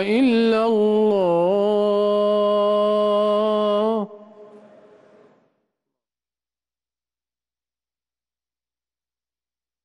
إلا الله.